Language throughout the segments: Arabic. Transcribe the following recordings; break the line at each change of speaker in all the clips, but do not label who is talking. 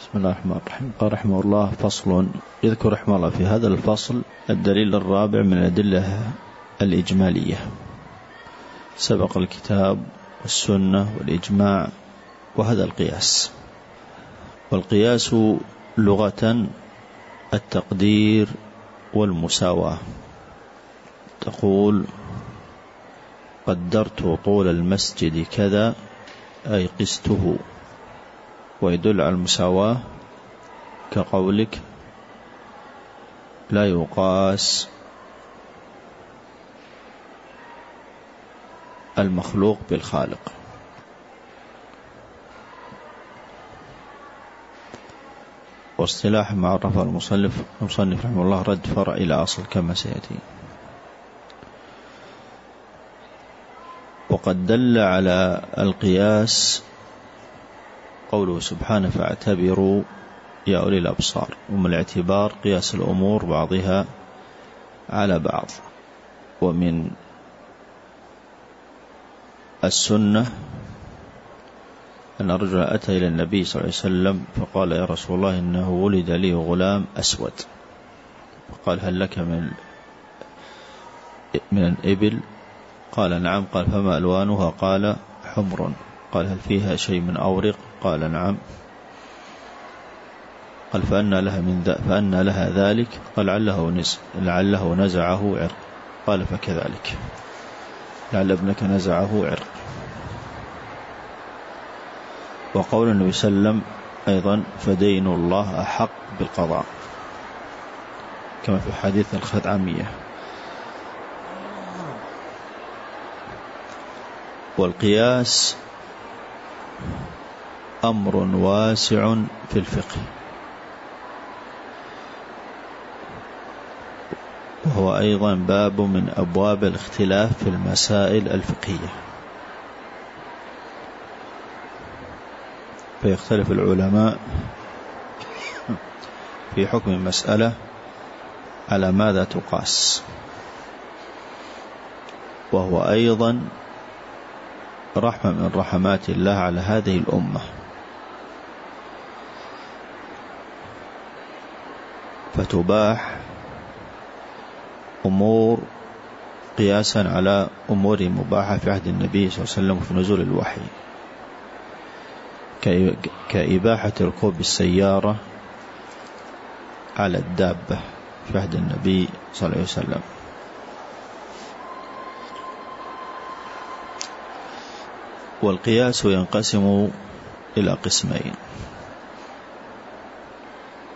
بسم الله الرحمن الرحيم. قال رحمه الله فصل يذكر رحمه الله في هذا الفصل الدليل الرابع من الأدلة الإجمالية. سبق الكتاب والسنة والإجماع وهذا القياس. والقياس لغة التقدير والمساواة. تقول قدرت طول المسجد كذا أي قسته. ويدل على المساواة كقولك لا يقاس المخلوق بالخالق. واصطلاح ما عرفه المصنف المصنف رحمه الله رد فرع إلى أصل كما سيأتي. وقد دل على القياس قوله سبحانه فاعتبروا يا أولي الأبصار. ومن الاعتبار قياس الأمور بعضها على بعض. ومن السنة أن رجلا أتى إلى النبي صلى الله عليه وسلم فقال يا رسول الله إنه ولد لي غلام أسود. فقال هل لك من من الإبل؟ قال نعم. قال فما ألوانها؟ قال حمر. قال هل فيها شيء من أورق؟ قال نعم. قال فأن لها من ذا فأن لها ذلك قال لعله نز لعله نزعه عرق. قال فكذلك. لعل ابنك نزعه عرق. وقول النبي صلى الله عليه وسلم أيضا فدين الله أحق بالقضاء. كما في حديث الخدعمية. والقياس أمر واسع في الفقه. وهو أيضا باب من أبواب الاختلاف في المسائل الفقهية. فيختلف العلماء في حكم المسألة على ماذا تقاس. وهو أيضا رحمة من رحمات الله على هذه الأمة. فتباح أمور قياسا على أمور مباحة في عهد النبي صلى الله عليه وسلم في نزول الوحي. كإباحة ركوب السيارة على الدابة في عهد النبي صلى الله عليه وسلم. والقياس ينقسم إلى قسمين.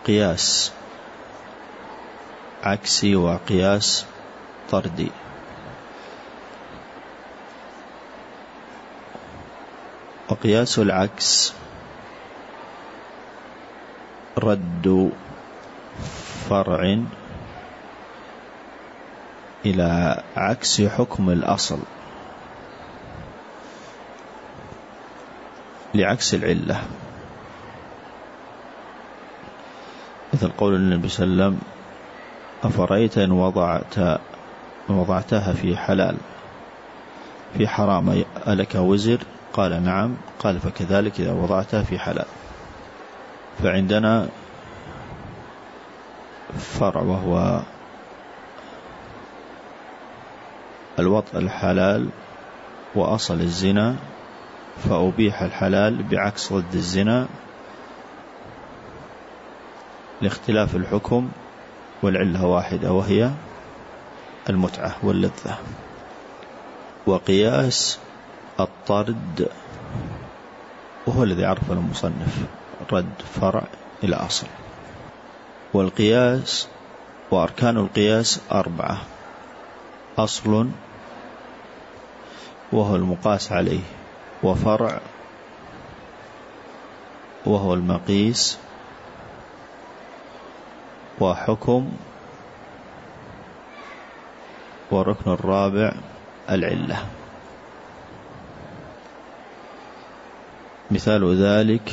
قياس عكسي وقياس طردي. وقياس العكس رد فرع إلى عكس حكم الأصل. لعكس العلة. مثل قول النبي صلى الله عليه وسلم أفرأيت إن وضعت وضعتها في حلال في حرام ألك وزر؟ قال نعم. قال فكذلك إذا وضعتها في حلال. فعندنا فرع وهو الوطء الحلال وأصل الزنا فأبيح الحلال بعكس ضد الزنا لاختلاف الحكم والعلة واحدة وهي المتعة واللذة. وقياس الطرد وهو الذي عرف المصنف رد فرع إلى أصل. والقياس وأركان القياس أربعة أصل وهو المقاس عليه. وفرع وهو المقيس وحكم والركن الرابع العلة. مثال ذلك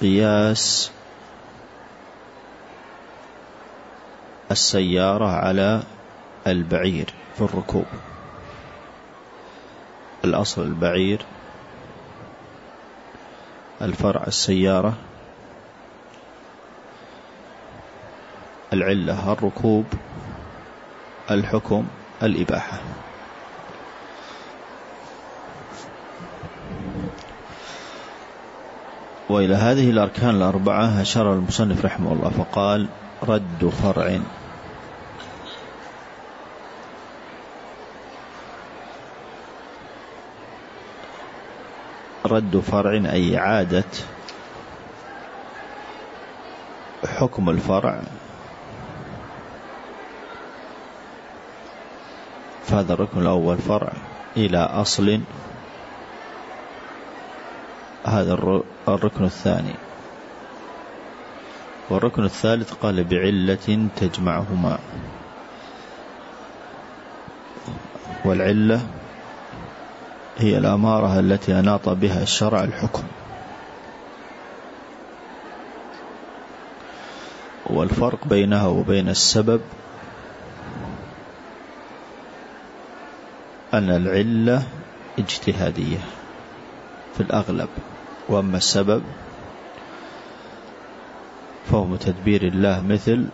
قياس السيارة على البعير في الركوب. الأصل البعير الفرع السيارة. العلة الركوب الحكم الإباحة. وإلى هذه الأركان الأربعة أشار المصنف رحمه الله فقال رد فرع. رد فرع أي إعادة حكم الفرع. فهذا الركن الأول فرع إلى أصل. هذا الركن الثاني. والركن الثالث قال بعلة تجمعهما. والعلة هي الأمارة التي أناط بها الشرع الحكم. والفرق بينها وبين السبب أن العلة اجتهادية في الأغلب وأما السبب فهو بتدبير الله مثل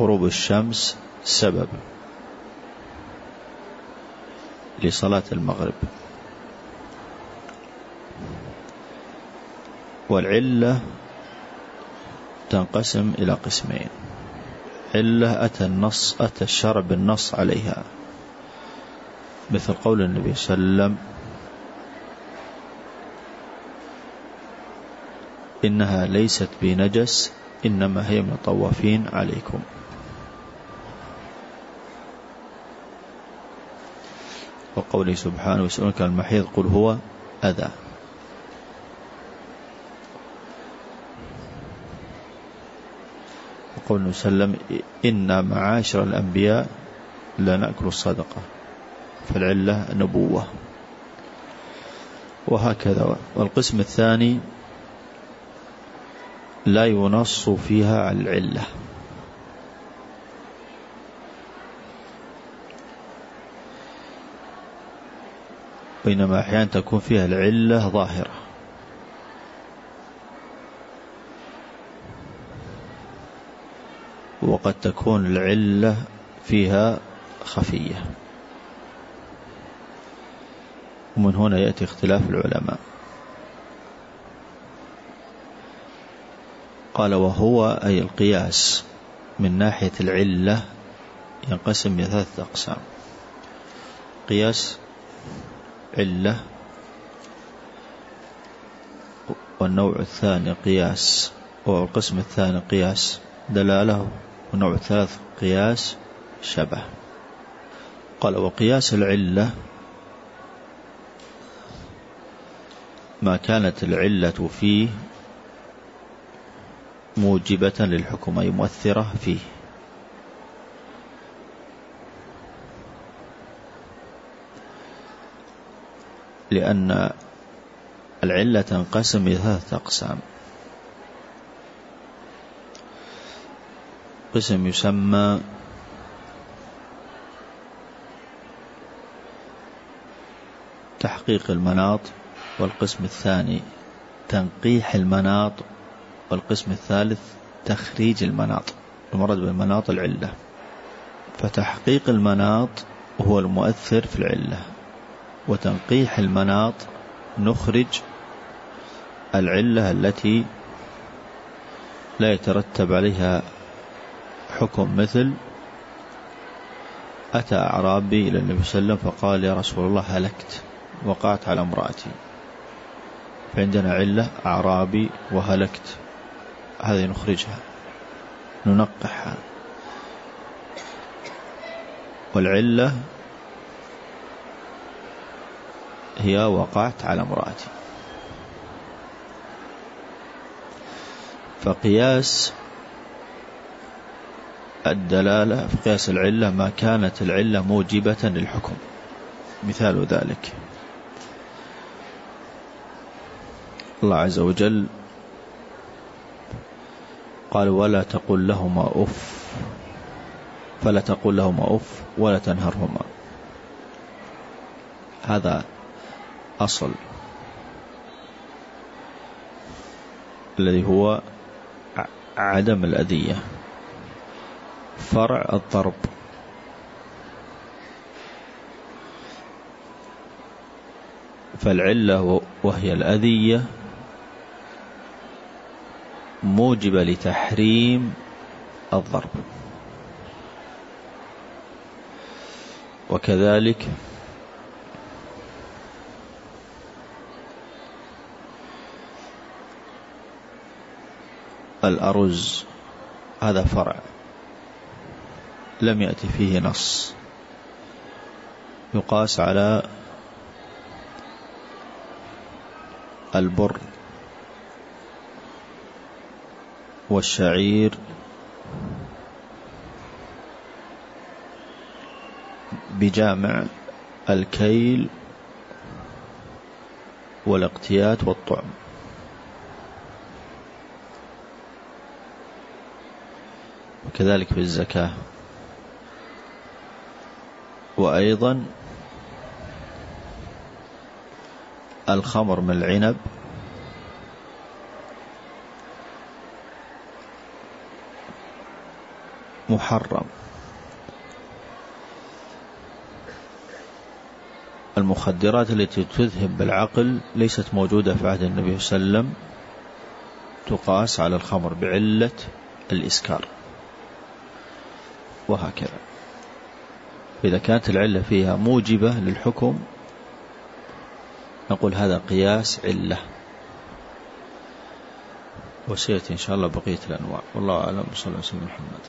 غروب الشمس سبب. لصلاة المغرب. والعلة تنقسم إلى قسمين. علة أتى النص أتى الشرع بالنص عليها. مثل قول النبي صلى الله عليه وسلم إنها ليست بنجس إنما هي من الطوافين عليكم. وقوله سبحانه يسألونك المحيض قل هو أذى. وقول النبي صلى الله عليه وسلم إنا معاشر الأنبياء لا نأكل الصدقة فالعلة نبوة. وهكذا. والقسم الثاني لا ينص فيها على العلة. بينما أحيانا تكون فيها العلة ظاهرة. وقد تكون العلة فيها خفية. ومن هنا يأتي اختلاف العلماء. قال وهو أي القياس من ناحية العلة ينقسم إلى ثلاثة أقسام. قياس علة والنوع الثاني قياس والقسم الثاني قياس. دلالة والنوع الثالث قياس شبه. قال وقياس العلة ما كانت العلة فيه موجبة للحكم أي مؤثرة فيه. لأن العلة تنقسم إلى ثلاثة أقسام. قسم يسمى تحقيق المناط والقسم الثاني تنقيح المناط والقسم الثالث تخريج المناط المراد بالمناط العلة. فتحقيق المناط هو المؤثر في العلة. وتنقيح المناط نخرج العلة التي لا يترتب عليها حكم مثل. أتى أعرابي إلى النبي صلى الله عليه وسلم فقال يا رسول الله هلكت وقعت على امرأتي. فعندنا علة أعرابي وهلكت. هذه نخرجها ننقحها. والعلة هي وقعت على امرأتي فقياس الدلالة في قياس العلة ما كانت العلة موجبة للحكم. مثال ذلك. الله عز وجل قال ولا تقل لهما أف فلا تقل لهما أف ولا تنهرهما. هذا أصل الذي هو عدم الأذية فرع الضرب. فالعلة وهي الأذية موجبة لتحريم الضرب. وكذلك الأرز هذا فرع. لم يأتي فيه نص. يقاس على البر والشعير بجامع الكيل والاقتيات والطعم. وكذلك في الزكاة. وأيضا الخمر من العنب. محرم. المخدرات التي تذهب بالعقل ليست موجودة في عهد النبي صلى الله عليه وسلم تقاس على الخمر بعلة الإسكار. وهكذا. إذا كانت العلة فيها موجبة للحكم نقول هذا قياس علة. وسيأتي إن شاء الله بقية الأنواع. والله أعلم. صلى الله عليه وسلم محمد.